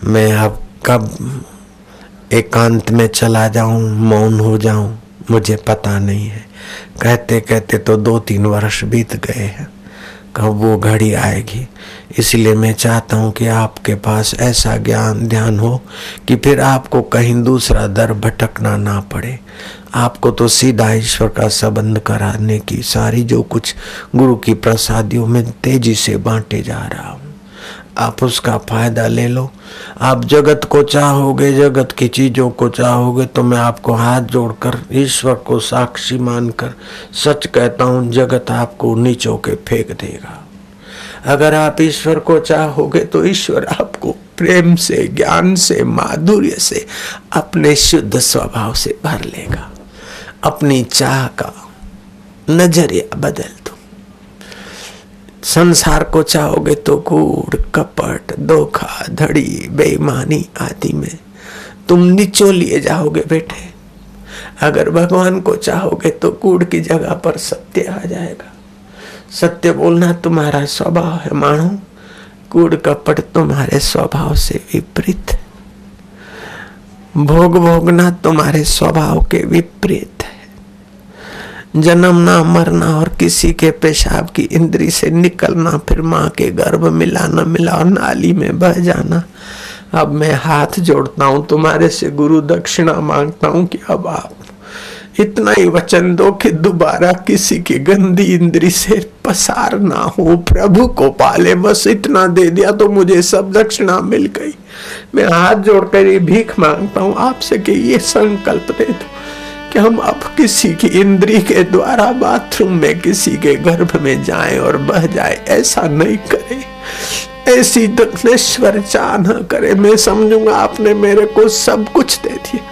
मैं अब कब एकांत में चला जाऊँ, मौन हो जाऊँ, मुझे पता नहीं है। कहते कहते तो दो तीन वर्ष बीत गए हैं, कब वो घड़ी आएगी। इसलिए मैं चाहता हूँ कि आपके पास ऐसा ज्ञान, ध्यान हो कि फिर आपको कहीं दूसरा दर भटकना ना पड़े। आपको तो सीधा ईश्वर का संबंध कराने की सारी जो कुछ गुरु की प्रसादियों में तेज़ी से बांटे जा रहा हूँ। आप उसका फ़ायदा ले लो। आप जगत को चाहोगे, जगत की चीज़ों को चाहोगे तो मैं आपको हाथ जोड़कर, ईश्वर को साक्षी मानकर सच कहता हूँ, जगत आपको नीचो के फेंक देगा। अगर आप ईश्वर को चाहोगे तो ईश्वर आपको प्रेम से, ज्ञान से, माधुर्य से, अपने शुद्ध स्वभाव से भर लेगा। अपनी चाह का नज़रिया बदल संसार को चाहोगे तो कूड़ कपट, धोखा, धड़ी, बेईमानी आदि में तुम नीचो लिए जाओगे बेटे। अगर भगवान को चाहोगे तो कूड़ की जगह पर सत्य आ जाएगा। सत्य बोलना तुम्हारा स्वभाव है मानो। कूड़ कपट तुम्हारे स्वभाव से विपरीत भोग भोगना तुम्हारे स्वभाव के विपरीत। जन्मना मरना और किसी के पेशाब की इंद्री से निकलना, फिर माँ के गर्भ मिला न मिला और नाली में बह जाना। अब मैं हाथ जोड़ता हूँ तुम्हारे से गुरु दक्षिणा माँगता हूँ कि अब आप इतना ही वचन दो कि दोबारा किसी की गंदी इंद्री से पसार ना हो। प्रभु को पाले, बस इतना दे दिया तो मुझे सब दक्षिणा मिल गई। मैं हाथ जोड़कर ये भीख माँगता हूँ, आपसे कि ये संकल्प दे दो। कि हम अब किसी की इंद्री के द्वारा बाथरूम में किसी के गर्भ में जाएँ और बह जाए, ऐसा नहीं करे। ऐसी दक्षिणेश्वर चाह न करे। मैं समझूँगा आपने मेरे को सब कुछ दे दिया।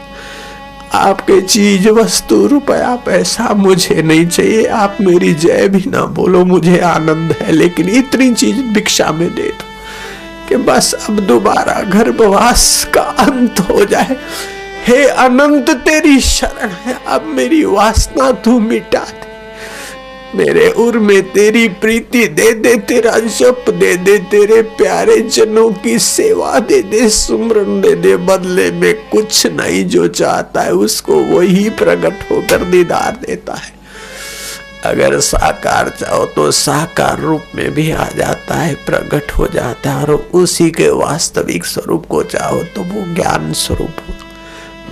आपके चीज़ वस्तु रुपया पैसा मुझे नहीं चाहिए। आप मेरी जय भी ना बोलो, मुझे आनंद है, लेकिन इतनी चीज़ भिक्षा में दे दो कि बस अब दोबारा गर्भवास का अंत हो जाए। हे अनंत, तेरी शरण है। अब मेरी वासना तू मिटा दे। मेरे उर में तेरी प्रीति दे दे, तेरा जप दे दे, तेरे प्यारे जनों की सेवा दे दे सुमरन दे दे। बदले में कुछ नहीं, जो चाहता है उसको वही प्रकट होकर दीदार देता है। अगर साकार चाहो तो साकार रूप में भी आ जाता है, प्रकट हो जाता है, और उसी के वास्तविक स्वरूप को चाहो तो वो ज्ञान स्वरूप हो।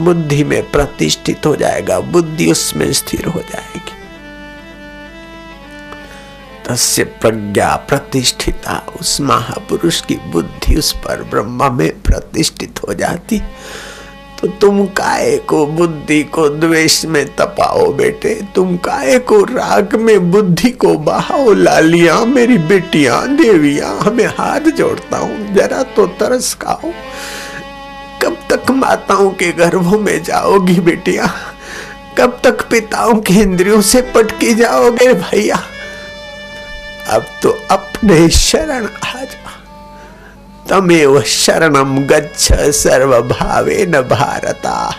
बुद्धि में प्रतिष्ठित हो जाएगा, बुद्धि उसमें स्थिर हो जाएगी। तस्य प्रज्ञा प्रतिष्ठिता, उस महापुरुष की बुद्धि उस पर ब्रह्मा में प्रतिष्ठित हो जाती। तो तुम काय को बुद्धि को द्वेष में तपाओ बेटे? तुम काय को राग में बुद्धि को बहाओ? लालिया, मेरी बेटिया, देवियाँ, हमें हाथ जोड़ता हूँ, जरा तो तरस खाओ। तक माताओं के गर्भों में जाओगी बेटिया। कब तक पिताओं की इंद्रियों से पटकी जाओगे भैया? अब तो अपने शरण आ जा तमेव शरणम गच्छ सर्व भावे न भारता।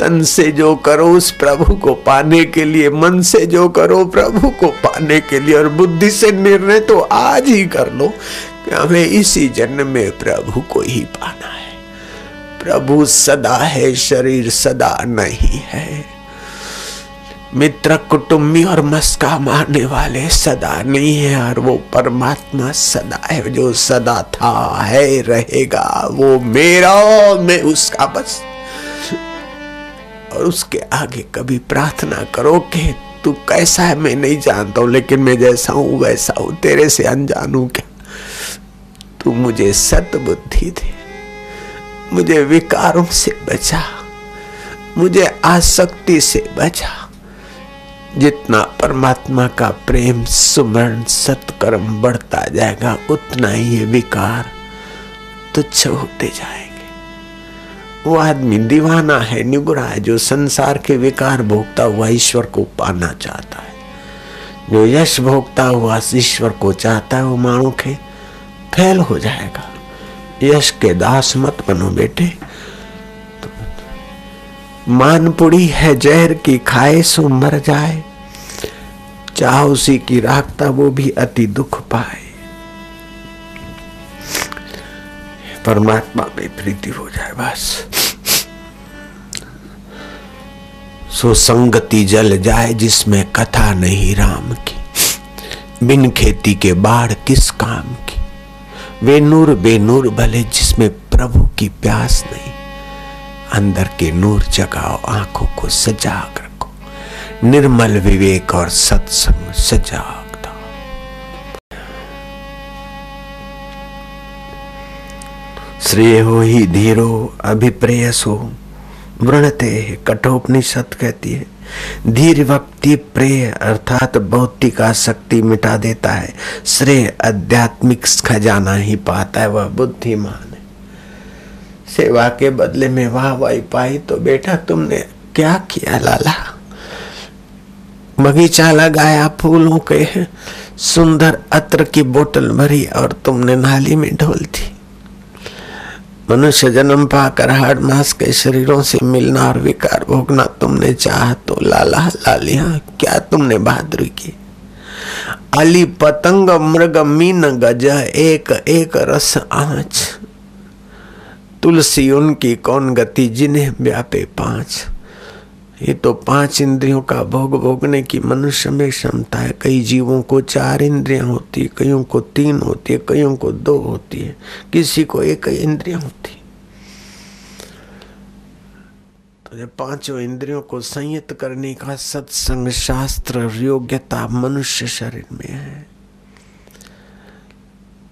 तन से जो करो उस प्रभु को पाने के लिए, मन से जो करो प्रभु को पाने के लिए और बुद्धि से निर्णय तो आज ही कर लो कि हमें इसी जन्म में प्रभु को ही पाना है। प्रभु सदा है, शरीर सदा नहीं है। मित्र कुटुम्बी और मस्का मारने वाले सदा नहीं है और वो परमात्मा सदा है, जो सदा था, है, रहेगा, वो मेरा मैं उसका बस। और उसके आगे कभी प्रार्थना करो कि तू कैसा है, मैं नहीं जानता हूँ, लेकिन मैं जैसा हूँ, वैसा हूँ, तेरे से अनजान हूँ क्या? तू मुझे सत बुद्धि दे। मुझे विकारों से बचा। मुझे आसक्ति से बचा। जितना परमात्मा का प्रेम सुमरण सत्कर्म बढ़ता जाएगा, उतना ही ये विकार तुच्छ होते जाएँगे। वो आदमी दीवाना है निगुरा है, जो संसार के विकार भोगता हुआ ईश्वर को पाना चाहता है। जो यश भोगता हुआ ईश्वर को चाहता है, वो मानो के फैल हो जाएगा। यश के दास मत बनो बेटे। मानपुड़ी है जहर की खाए सो मर जाए। चाह उसी की राखता वो भी अति दुख पाए। परमात्मा में प्रीति हो जाए बस। सो संगति जल जाए जिसमें कथा नहीं राम की। बिन खेती के बाढ़ किस काम की? वे नूर बेनूर भले, जिसमें प्रभु की प्यास नहीं, अंदर के नूर जगाओ, आँखों को सजाग रखो। निर्मल विवेक और सत्संग सजाग श्रेय हो ही धीरो, अभिप्रेयसो वृणते कठोपनिषद कहती है धीर वक्ति प्रेय अर्थात भौतिक आसक्ति मिटा देता है। श्रेय आध्यात्मिक खजाना ही पाता है, वह बुद्धिमान है। सेवा के बदले में वाह वाही पाई तो बेटा तुमने क्या किया लाला? बगीचा लगाया, फूलों के सुंदर अत्र की बोतल भरी और तुमने नाली में ढोल दी। मनुष्य जन्म पाकर हर मास के शरीरों से मिलना और विकार भोगना तुमने चाह तो लाला, लालिया, क्या तुमने बहादुरी की? अली पतंग, मृग, मीन, गज, एक एक रस, आँच। तुलसी उनकी कौन गति, जिन्हें व्यापे पाँच? ये तो पाँच इंद्रियों का भोग भोगने की मनुष्य में क्षमता है। कई जीवों को चार इंद्रियाँ होती है, कईयों को तीन होती है, कईयों को दो होती है। किसी को एक इंद्रियाँ होती तो जब पाँचों इंद्रियों को संयत करने का सत्संग शास्त्र योग्यता मनुष्य शरीर में है।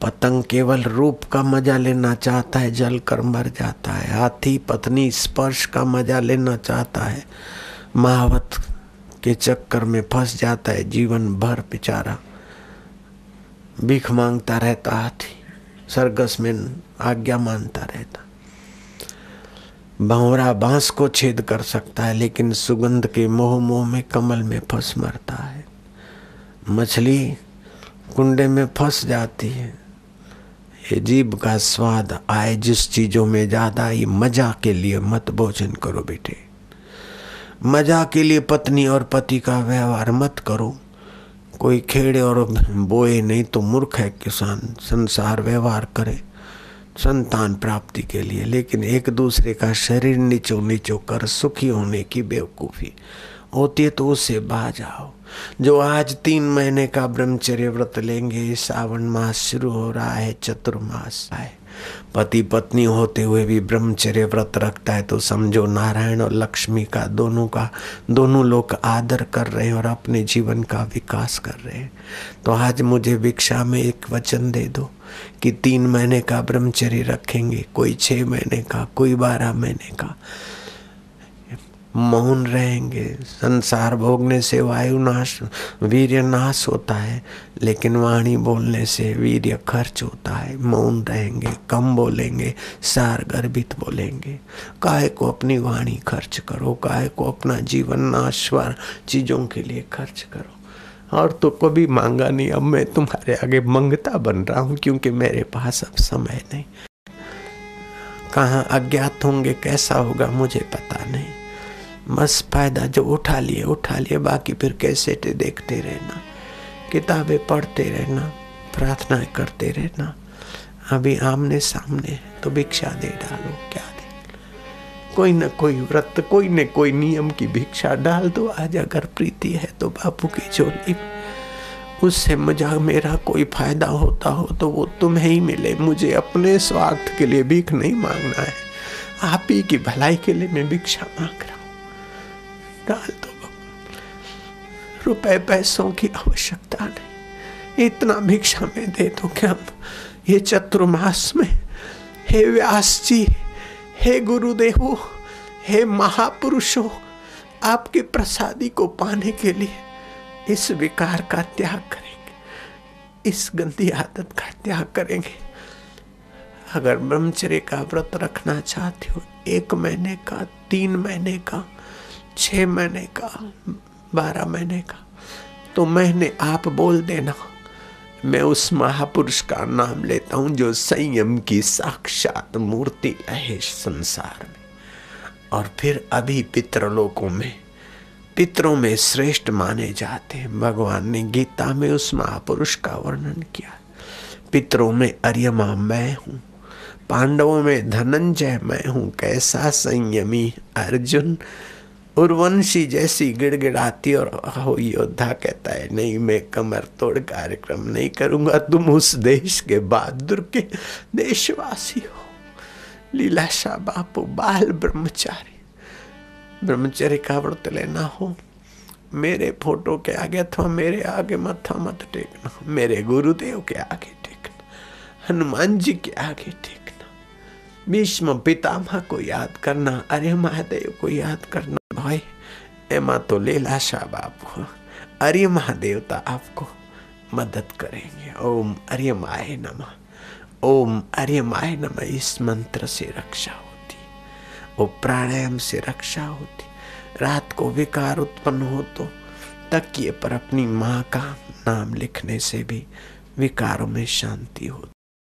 पतंग केवल रूप का मज़ा लेना चाहता है जल कर मर जाता है। हाथी, पत्नी, स्पर्श का मज़ा लेना चाहता है। महावत के चक्कर में फंस जाता है जीवन भर बेचारा। भीख माँगता रहता हाथी, सरगस में आज्ञा मानता रहता। बावरा बाँस को छेद कर सकता है, लेकिन सुगंध के मोह मोह में कमल में फंस मरता है। मछली कुंडे में फंस जाती है। जीव का स्वाद आए जिस चीज़ों में ज़्यादा ही मज़ा के लिए मत भोजन करो बेटे। मज़ा के लिए पत्नी और पति का व्यवहार मत करो। कोई खेड़े और बोए नहीं तो मूर्ख है किसान, संसार व्यवहार करे, संतान प्राप्ति के लिए। लेकिन एक दूसरे का शरीर नीचो नीचो कर सुखी होने की बेवकूफ़ी होती है तो उससे बाज जाओ जो आज तीन महीने का ब्रह्मचर्य व्रत लेंगे, सावन मास शुरू हो रहा है, चतुर्मास है। पति पत्नी होते हुए भी ब्रह्मचर्य व्रत रखता है तो समझो नारायण और लक्ष्मी का दोनों का, दोनों लोग आदर कर रहे हैं और अपने जीवन का विकास कर रहे हैं। तो आज मुझे भिक्षा में एक वचन दे दो कि तीन महीने का ब्रह्मचर्य रखेंगे, कोई छः महीने का, कोई बारह महीने का। मौन रहेंगे। संसार भोगने से वायु नाश, वीर्य नाश होता है, लेकिन वाणी बोलने से वीर्य खर्च होता है। मौन रहेंगे, कम बोलेंगे सार गर्भित बोलेंगे। काय को अपनी वाणी खर्च करो, काय को अपना जीवन नाश्वर चीज़ों के लिए खर्च करो। और तो कभी मांगा नहीं, अब मैं तुम्हारे आगे मंगता बन रहा हूँ, क्योंकि मेरे पास अब समय नहीं। कहाँ अज्ञात होंगे, कैसा होगा, मुझे पता नहीं। बस फ़ायदा जो उठा लिए उठा लिए, बाकी फिर कैसे देखते रहना। किताबें पढ़ते रहना, प्रार्थनाएँ करते रहना। अभी आमने सामने तो भिक्षा दे डालो, क्या दे? कोई न कोई व्रत, कोई न कोई नियम की भिक्षा डाल दो। आज अगर प्रीति है तो बापू की झोली उससे मुझे मेरा कोई फ़ायदा होता हो तो वो तुम्हें ही मिले। मुझे अपने स्वार्थ के लिए भीख नहीं मांगना है। आप ही की भलाई के लिए मैं भिक्षा मांग रहा डाल दो। रुपए पैसों की आवश्यकता नहीं। इतना भिक्षा में दे दो क्या? ये चतुर्मास में, हे व्यास जी, हे गुरुदेवो, हे महापुरुषों, आपके प्रसादी को पाने के लिए इस विकार का त्याग करेंगे, इस गंदी आदत का त्याग करेंगे। अगर ब्रह्मचर्य का व्रत रखना चाहते हो, एक महीने का, तीन महीने का छ महीने का, बारह महीने का। तो मैंने आप बोल देना, मैं उस महापुरुष का नाम लेता हूँ जो संयम की साक्षात मूर्ति है संसार में। और फिर अभी पितृलोकों में, पितरों में श्रेष्ठ माने जाते हैं। भगवान ने गीता में उस महापुरुष का वर्णन किया। पितरों में अर्यमा मैं हूँ, पांडवों में धनंजय मैं हूँ, कैसा संयमी अर्जुन उर्वंशी जैसी गिड़गिड़ाती और हो योद्धा कहता है, नहीं, मैं कमर तोड़ कार्यक्रम नहीं करूँगा, तुम उस देश के बहादुर के देशवासी हो। लीलाशाह बापू, बाल ब्रह्मचारी, ब्रह्मचर्य का व्रत लेना हो। मेरे फ़ोटो के आगे अथवा मेरे आगे मथा मत टेकना। मेरे गुरुदेव के आगे टेकना। हनुमान जी के आगे टेकना। भीष्म पितामह को याद करना। अरे, महादेव को याद करना। भाई, एमा तो लीलाशाह बापू अरे महादेवता, आपको मदद करेंगे। ओम, अरे माए नमः। ओम, अरे माए नमः। इस मंत्र से रक्षा होती। वो प्राणायाम से रक्षा होती। रात को विकार उत्पन्न हो तो तकिए पर अपनी माँ का नाम लिखने से भी विकारों में शांति होती।